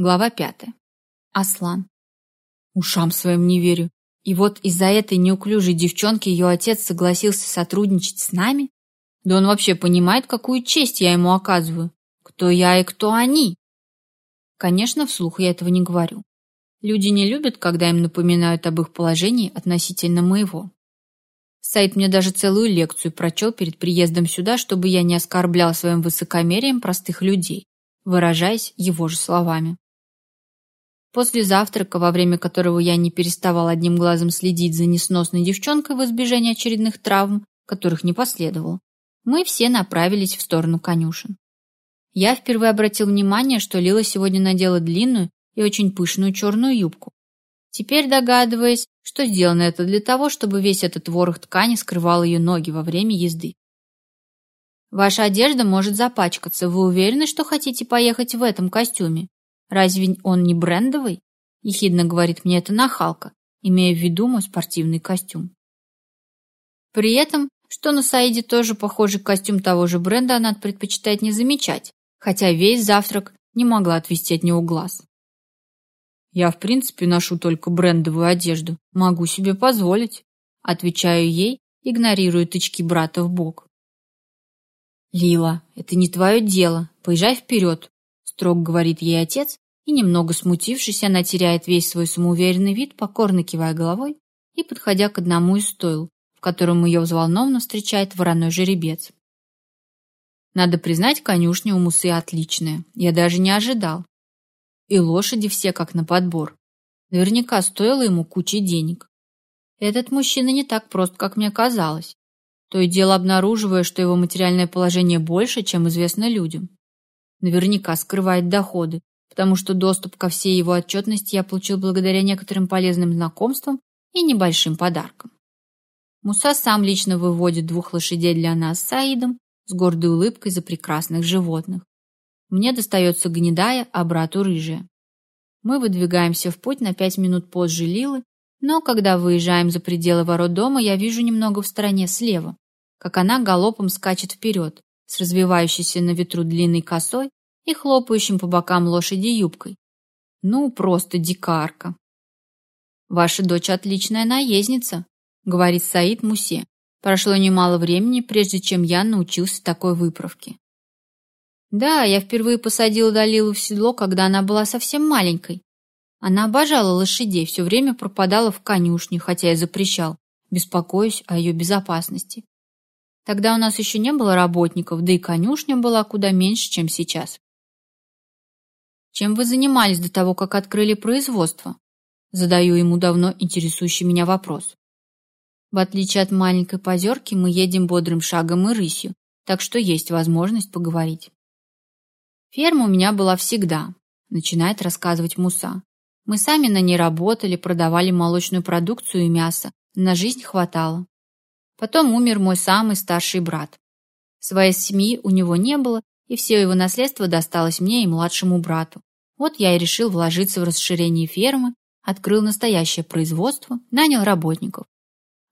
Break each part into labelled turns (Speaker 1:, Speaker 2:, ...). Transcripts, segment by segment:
Speaker 1: Глава пятая. Аслан. Ушам своим не верю. И вот из-за этой неуклюжей девчонки ее отец согласился сотрудничать с нами? Да он вообще понимает, какую честь я ему оказываю. Кто я и кто они? Конечно, вслух я этого не говорю. Люди не любят, когда им напоминают об их положении относительно моего. Сайт мне даже целую лекцию прочел перед приездом сюда, чтобы я не оскорблял своим высокомерием простых людей, выражаясь его же словами. После завтрака, во время которого я не переставал одним глазом следить за несносной девчонкой в избежание очередных травм, которых не последовало, мы все направились в сторону конюшен. Я впервые обратил внимание, что Лила сегодня надела длинную и очень пышную черную юбку. Теперь догадываясь, что сделано это для того, чтобы весь этот ворох ткани скрывал ее ноги во время езды. Ваша одежда может запачкаться. Вы уверены, что хотите поехать в этом костюме? Разве он не брендовый? Ехидно говорит мне эта нахалка, имея в виду мой спортивный костюм. При этом, что на Саиде тоже похожий костюм того же бренда она предпочитает не замечать, хотя весь завтрак не могла отвести от него глаз. Я, в принципе, ношу только брендовую одежду, могу себе позволить, отвечаю ей, игнорируя тычки брата в бок. Лила, это не твое дело, поезжай вперед, строго говорит ей отец, и, немного смутившись, она теряет весь свой самоуверенный вид, покорно кивая головой и подходя к одному из стойл, в котором ее взволнованно встречает вороной жеребец. Надо признать, конюшня у Мусы отличная. Я даже не ожидал. И лошади все как на подбор. Наверняка стоило ему кучи денег. Этот мужчина не так прост, как мне казалось. То и дело обнаруживая, что его материальное положение больше, чем известно людям наверняка скрывает доходы, потому что доступ ко всей его отчетности я получил благодаря некоторым полезным знакомствам и небольшим подаркам. Муса сам лично выводит двух лошадей для нас с Саидом с гордой улыбкой за прекрасных животных. Мне достается гнедая, а брату рыжая. Мы выдвигаемся в путь на пять минут позже Лилы, но когда выезжаем за пределы ворот дома, я вижу немного в стороне слева, как она галопом скачет вперед, с развивающейся на ветру длинной косой и хлопающим по бокам лошади юбкой. Ну, просто дикарка. «Ваша дочь отличная наездница», — говорит Саид Мусе. Прошло немало времени, прежде чем я научился такой выправке. Да, я впервые посадила Далилу в седло, когда она была совсем маленькой. Она обожала лошадей, все время пропадала в конюшне, хотя я запрещал, беспокоясь о ее безопасности. Тогда у нас еще не было работников, да и конюшня была куда меньше, чем сейчас. Чем вы занимались до того, как открыли производство? Задаю ему давно интересующий меня вопрос. В отличие от маленькой позерки, мы едем бодрым шагом и рысью, так что есть возможность поговорить. Ферма у меня была всегда, начинает рассказывать Муса. Мы сами на ней работали, продавали молочную продукцию и мясо, на жизнь хватало. Потом умер мой самый старший брат. Своей семьи у него не было, и все его наследство досталось мне и младшему брату. Вот я и решил вложиться в расширение фермы, открыл настоящее производство, нанял работников.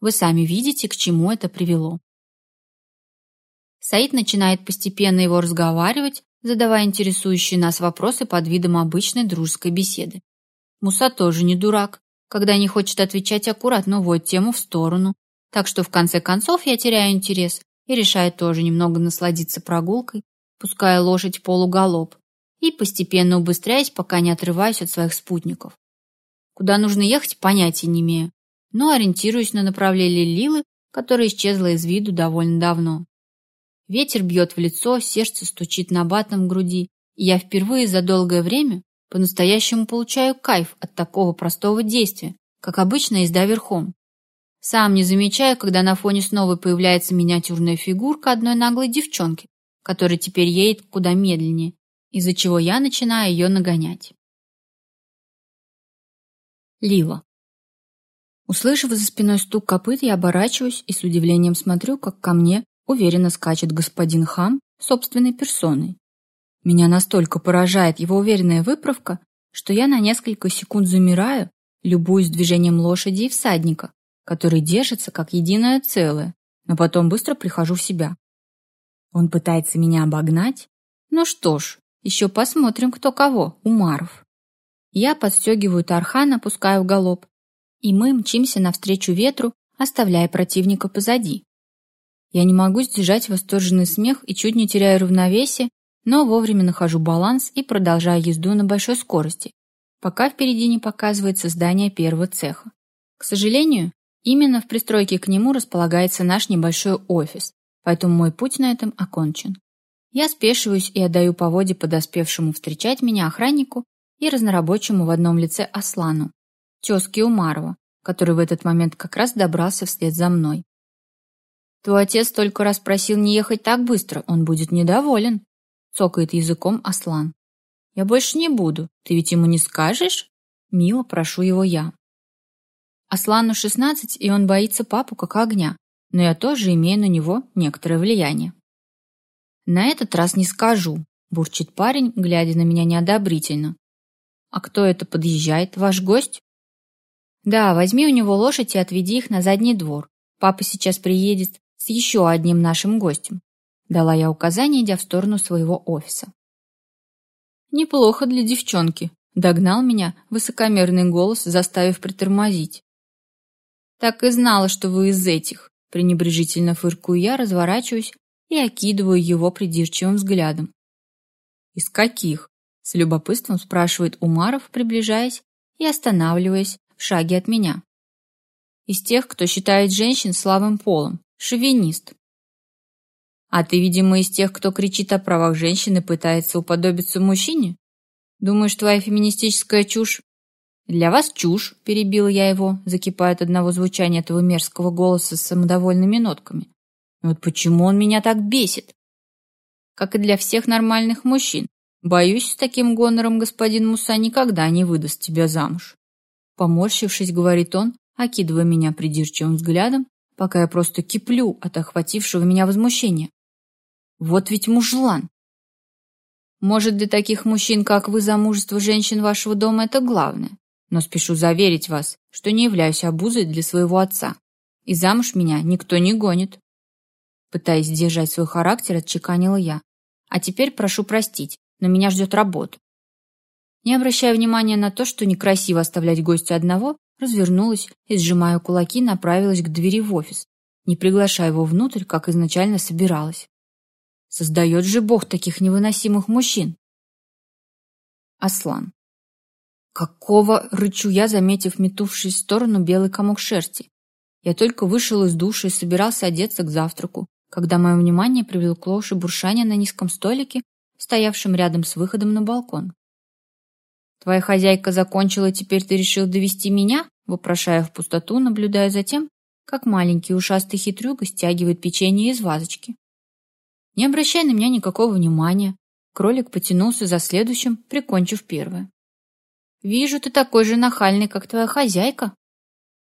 Speaker 1: Вы сами видите, к чему это привело. Саид начинает постепенно его разговаривать, задавая интересующие нас вопросы под видом обычной дружеской беседы. Муса тоже не дурак. Когда не хочет отвечать аккуратно, уводит тему в сторону, так что в конце концов я теряю интерес и решаю тоже немного насладиться прогулкой, пуская лошадь в полугалоп и постепенно убыстряясь, пока не отрываюсь от своих спутников. Куда нужно ехать, понятия не имею, но ориентируюсь на направление Лилы, которая исчезла из виду довольно давно. Ветер бьет в лицо, сердце стучит на батом груди, и я впервые за долгое время по-настоящему получаю кайф от такого простого действия, как обычно езда верхом. Сам не замечаю, когда на фоне снова появляется миниатюрная фигурка одной наглой девчонки, которая теперь едет куда медленнее, из-за чего я начинаю ее нагонять. Лила. Услышав за спиной стук копыт, я оборачиваюсь и с удивлением смотрю, как ко мне уверенно скачет господин Хам собственной персоной. Меня настолько поражает его уверенная выправка, что я на несколько секунд замираю, любуюсь движением лошади и всадника, который держится как единое целое, но потом быстро прихожу в себя. Он пытается меня обогнать? Ну что ж, еще посмотрим, кто кого, Умаров. Я подстегиваю Тархана, пускаю в галоп, и мы мчимся навстречу ветру, оставляя противника позади. Я не могу сдержать восторженный смех и чуть не теряю равновесие, но вовремя нахожу баланс и продолжаю езду на большой скорости, пока впереди не показывается здание первого цеха. К сожалению, именно в пристройке к нему располагается наш небольшой офис, поэтому мой путь на этом окончен. Я спешиваюсь и отдаю поводье подоспевшему встречать меня охраннику и разнорабочему в одном лице Аслану, тезке Умарова, который в этот момент как раз добрался вслед за мной. «Твой отец только раз просил не ехать так быстро, он будет недоволен», цокает языком Аслан. «Я больше не буду, ты ведь ему не скажешь?» Мило прошу его я. Аслану 16, и он боится папу как огня, но я тоже имею на него некоторое влияние. «На этот раз не скажу», – бурчит парень, глядя на меня неодобрительно. «А кто это подъезжает? Ваш гость?» «Да, возьми у него лошадь и отведи их на задний двор. Папа сейчас приедет с еще одним нашим гостем», – дала я указание, идя в сторону своего офиса. «Неплохо для девчонки», – догнал меня высокомерный голос, заставив притормозить. «Так и знала, что вы из этих», – пренебрежительно фыркую я, разворачиваюсь и окидываю его придирчивым взглядом. «Из каких?» – с любопытством спрашивает Умаров, приближаясь и останавливаясь в шаге от меня. Из тех, кто считает женщин слабым полом, шовинист. А ты, видимо, из тех, кто кричит о правах женщины пытается уподобиться мужчине? Думаешь, твоя феминистическая чушь? Для вас чушь, перебила я его, закипая от одного звучания этого мерзкого голоса с самодовольными нотками. Вот почему он меня так бесит? Как и для всех нормальных мужчин. Боюсь, с таким гонором господин Муса никогда не выдаст тебя замуж. Поморщившись, говорит он, окидывая меня придирчивым взглядом, пока я просто киплю от охватившего меня возмущения. Вот ведь мужлан. Может, для таких мужчин, как вы, замужество женщин вашего дома – это главное. Но спешу заверить вас, что не являюсь обузой для своего отца. И замуж меня никто не гонит. Пытаясь сдержать свой характер, отчеканила я. А теперь прошу простить, но меня ждет работа. Не обращая внимания на то, что некрасиво оставлять гостя одного, развернулась и, сжимая кулаки, направилась к двери в офис, не приглашая его внутрь, как изначально собиралась. Создает же Бог таких невыносимых мужчин. Аслан. Какого рычу я, заметив метувшись в сторону белый комок шерсти? Я только вышел из души и собирался одеться к завтраку, когда мое внимание привлекло шебуршание на низком столике, стоявшем рядом с выходом на балкон. «Твоя хозяйка закончила, теперь ты решил довести меня?» вопрошая в пустоту, наблюдая за тем, как маленький ушастый хитрюга стягивает печенье из вазочки. Не обращая на меня никакого внимания, кролик потянулся за следующим, прикончив первое. «Вижу, ты такой же нахальный, как твоя хозяйка!»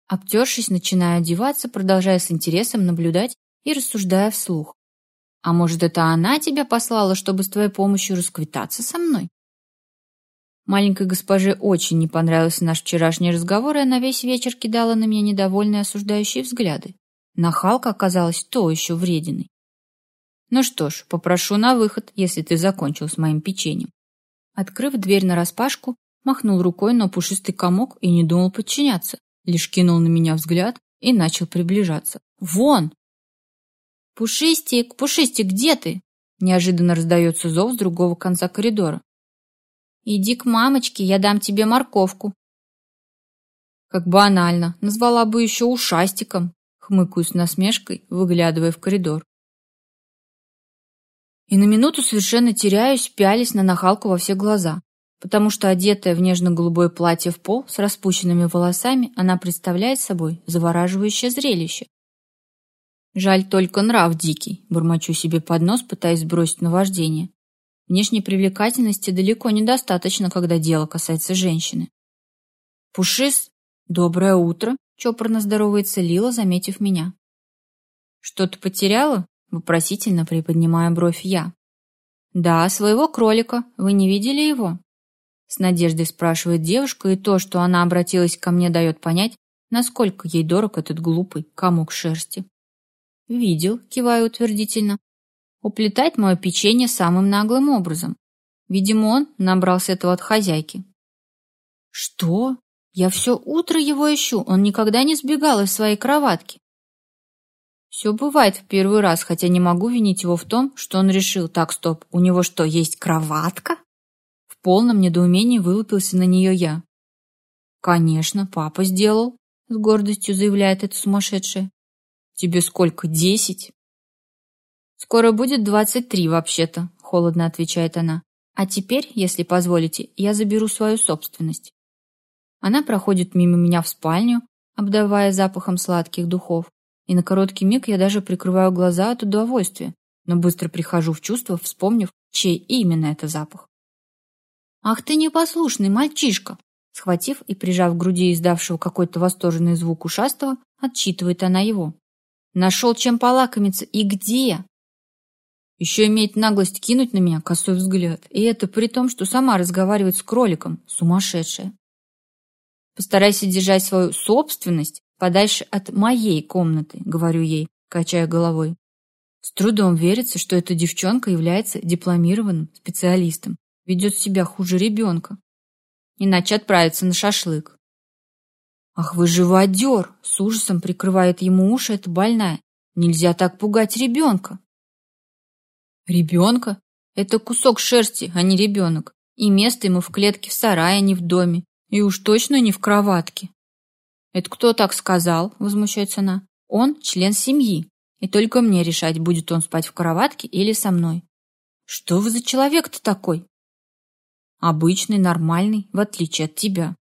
Speaker 1: Обтершись, начиная одеваться, продолжая с интересом наблюдать и рассуждая вслух. «А может, это она тебя послала, чтобы с твоей помощью расквитаться со мной?» Маленькой госпоже очень не понравился наш вчерашний разговор, и она весь вечер кидала на меня недовольные осуждающие взгляды. Нахалка оказалась то еще врединой. Ну что ж, попрошу на выход, если ты закончил с моим печеньем. Открыв дверь нараспашку, махнул рукой на пушистый комок и не думал подчиняться, лишь кинул на меня взгляд и начал приближаться. «Вон!» «Пушистик, Пушистик, где ты?» Неожиданно раздается зов с другого конца коридора. Иди к мамочке, я дам тебе морковку. Как банально, назвала бы еще ушастиком, хмыкаю с насмешкой, выглядывая в коридор. И на минуту совершенно теряюсь, пялись на нахалку во все глаза, потому что одетая в нежно-голубое платье в пол с распущенными волосами, она представляет собой завораживающее зрелище. Жаль только нрав дикий, бормочу себе под нос, пытаясь сбросить наваждение. Внешней привлекательности далеко недостаточно, когда дело касается женщины. Пушис, доброе утро, чопорно здоровается Лила, заметив меня. Что-то потеряла? Вопросительно приподнимая бровь я. Да, своего кролика. Вы не видели его? С надеждой спрашивает девушка, и то, что она обратилась ко мне, дает понять, насколько ей дорог этот глупый комок шерсти. Видел, киваю утвердительно уплетать мое печенье самым наглым образом. Видимо, он набрался этого от хозяйки. Что? Я все утро его ищу, он никогда не сбегал из своей кроватки. Все бывает в первый раз, хотя не могу винить его в том, что он решил, так, стоп, у него что, есть кроватка? В полном недоумении вылупился на нее я. Конечно, папа сделал, с гордостью заявляет эта сумасшедшая. Тебе сколько, десять? Скоро будет двадцать три, вообще-то, холодно отвечает она. А теперь, если позволите, я заберу свою собственность. Она проходит мимо меня в спальню, обдавая запахом сладких духов, и на короткий миг я даже прикрываю глаза от удовольствия, но быстро прихожу в чувство, вспомнив, чей именно это запах. «Ах ты непослушный мальчишка!» Схватив и прижав к груди издавшего какой-то восторженный звук ушастого, отчитывает она его. Нашел чем полакомиться. И где? Еще имеет наглость кинуть на меня косой взгляд. И это при том, что сама разговаривает с кроликом. Сумасшедшая. Постарайся держать свою собственность подальше от моей комнаты, говорю ей, качая головой. С трудом верится, что эта девчонка является дипломированным специалистом. Ведет себя хуже ребенка. Иначе отправится на шашлык. «Ах вы живодер!» — с ужасом прикрывает ему уши эта больная. «Нельзя так пугать ребенка!» «Ребенка? Это кусок шерсти, а не ребенок. И место ему в клетке в сарае, а не в доме. И уж точно не в кроватке». «Это кто так сказал?» — возмущается она. «Он член семьи, и только мне решать, будет он спать в кроватке или со мной». «Что вы за человек-то такой?» «Обычный, нормальный, в отличие от тебя»,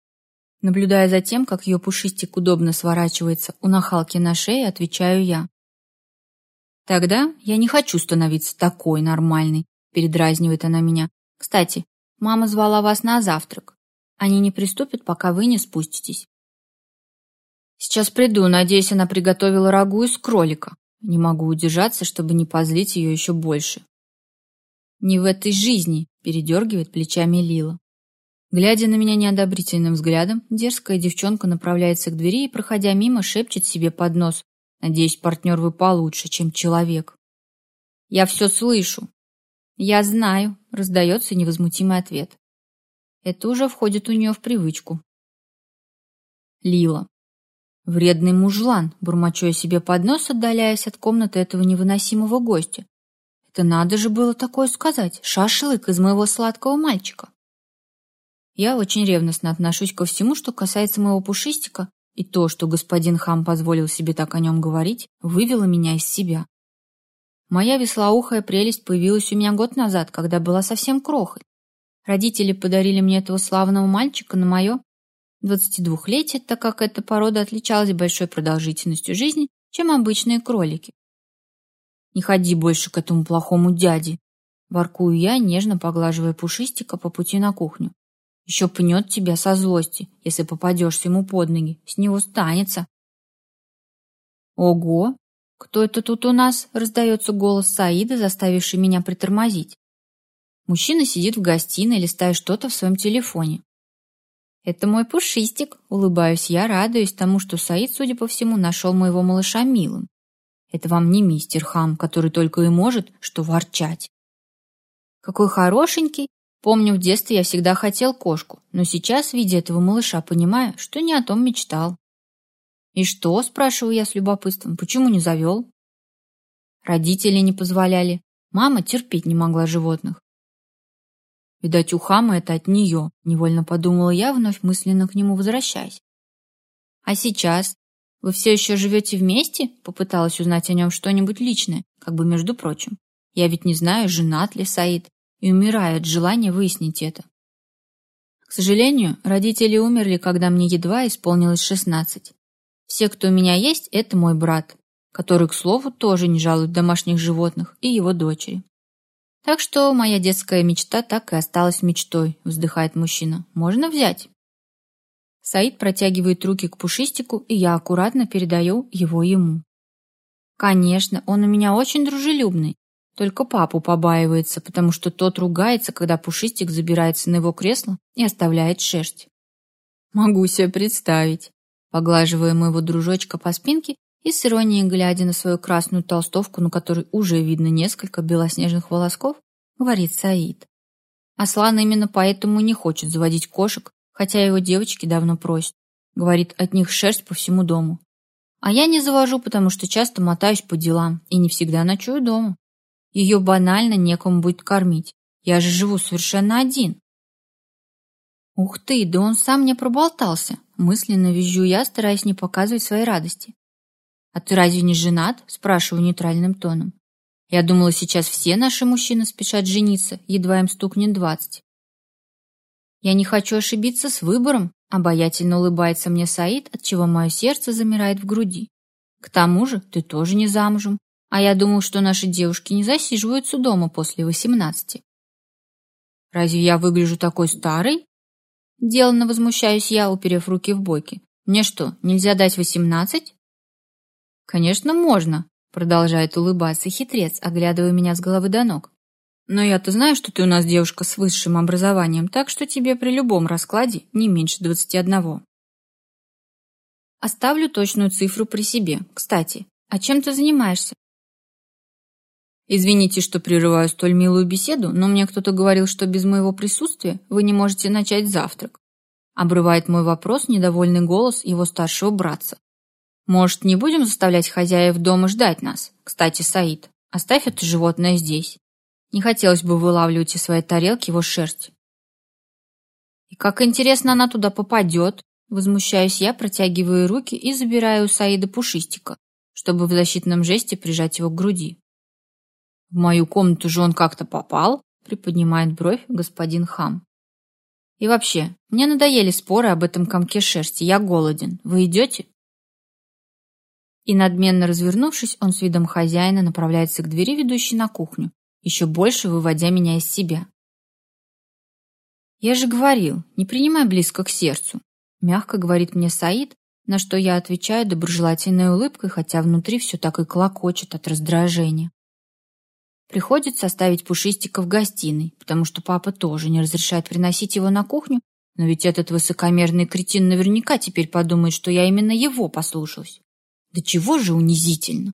Speaker 1: Наблюдая за тем, как ее пушистик удобно сворачивается у нахалки на шее, отвечаю я. Тогда я не хочу становиться такой нормальной, передразнивает она меня. Кстати, мама звала вас на завтрак. Они не приступят, пока вы не спуститесь. Сейчас приду, надеюсь, она приготовила рагу из кролика. Не могу удержаться, чтобы не позлить ее еще больше. Не в этой жизни, передергивает плечами Лила. Глядя на меня неодобрительным взглядом, дерзкая девчонка направляется к двери и, проходя мимо, шепчет себе под нос. Надеюсь, партнер вы получше, чем человек. Я все слышу. Я знаю, раздается невозмутимый ответ. Это уже входит у нее в привычку. Лила. Вредный мужлан, бурмочу я себе под нос, отдаляясь от комнаты этого невыносимого гостя. Это надо же было такое сказать. Шашлык из моего сладкого мальчика. Я очень ревностно отношусь ко всему, что касается моего пушистика, и то, что господин хам позволил себе так о нем говорить, вывело меня из себя. Моя веслоухая прелесть появилась у меня год назад, когда была совсем крохой. Родители подарили мне этого славного мальчика на мое 22-летие, так как эта порода отличалась большой продолжительностью жизни, чем обычные кролики. «Не ходи больше к этому плохому дяде», – воркую я, нежно поглаживая пушистика по пути на кухню. Еще пнет тебя со злости, если попадешься ему под ноги. С него станется. Ого! Кто это тут у нас? Раздается голос Саида, заставивший меня притормозить. Мужчина сидит в гостиной, листая что-то в своем телефоне. «Это мой пушистик», — улыбаюсь я, радуюсь тому, что Саид, судя по всему, нашел моего малыша милым. Это вам не мистер Хам, который только и может что ворчать. «Какой хорошенький!» Помню, в детстве я всегда хотел кошку, но сейчас, видя этого малыша, понимаю, что не о том мечтал. «И что?» – спрашиваю я с любопытством. «Почему не завел?» Родители не позволяли. Мама терпеть не могла животных. Видать, у хама это от нее, невольно подумала я, вновь мысленно к нему возвращаясь. А сейчас? Вы все еще живете вместе? Попыталась узнать о нем что-нибудь личное, как бы между прочим. Я ведь не знаю, женат ли Саид и умираю от желания выяснить это. К сожалению, родители умерли, когда мне едва исполнилось шестнадцать. Все, кто у меня есть, это мой брат, который, к слову, тоже не жалует домашних животных, и его дочери. Так что моя детская мечта так и осталась мечтой, вздыхает мужчина. Можно взять? Саид протягивает руки к пушистику, и я аккуратно передаю его ему. Конечно, он у меня очень дружелюбный, только папу побаивается, потому что тот ругается, когда Пушистик забирается на его кресло и оставляет шерсть. Могу себе представить. Поглаживая моего дружочка по спинке и с иронией глядя на свою красную толстовку, на которой уже видно несколько белоснежных волосков, говорит Саид. Аслан именно поэтому не хочет заводить кошек, хотя его девочки давно просят. Говорит, от них шерсть по всему дому. А я не завожу, потому что часто мотаюсь по делам и не всегда ночую дома. Ее банально некому будет кормить. Я же живу совершенно один. Ух ты, да он сам мне проболтался. Мысленно визжу я, стараясь не показывать своей радости. «А ты разве не женат?» – спрашиваю нейтральным тоном. Я думала, сейчас все наши мужчины спешат жениться, едва им стукнет двадцать. Я не хочу ошибиться с выбором, обаятельно улыбается мне Саид, от чего мое сердце замирает в груди. К тому же ты тоже не замужем, а я думал, что наши девушки не засиживаются дома после восемнадцати. Разве я выгляжу такой старой? Деланно возмущаюсь я, уперев руки в боки. Мне что, нельзя дать восемнадцать? Конечно, можно, продолжает улыбаться хитрец, оглядывая меня с головы до ног. Но я-то знаю, что ты у нас девушка с высшим образованием, так что тебе при любом раскладе не меньше двадцати одного. Оставлю точную цифру при себе. Кстати, а чем ты занимаешься? Извините, что прерываю столь милую беседу, но мне кто-то говорил, что без моего присутствия вы не можете начать завтрак. Обрывает мой вопрос недовольный голос его старшего братца. Может, не будем заставлять хозяев дома ждать нас? Кстати, Саид, оставь это животное здесь. Не хотелось бы вылавливать из своей тарелки его шерсть. И как интересно она туда попадет, возмущаюсь я, протягиваю руки и забираю у Саида пушистика, чтобы в защитном жесте прижать его к груди. В мою комнату же он как-то попал, приподнимает бровь господин Хам. И вообще, мне надоели споры об этом комке шерсти. Я голоден. Вы идете? И надменно развернувшись, он с видом хозяина направляется к двери, ведущей на кухню, еще больше выводя меня из себя. Я же говорил, не принимай близко к сердцу, мягко говорит мне Саид, на что я отвечаю доброжелательной улыбкой, хотя внутри все так и клокочет от раздражения. Приходится оставить Пушистика в гостиной, потому что папа тоже не разрешает приносить его на кухню, но ведь этот высокомерный кретин наверняка теперь подумает, что я именно его послушалась. Да чего же унизительно!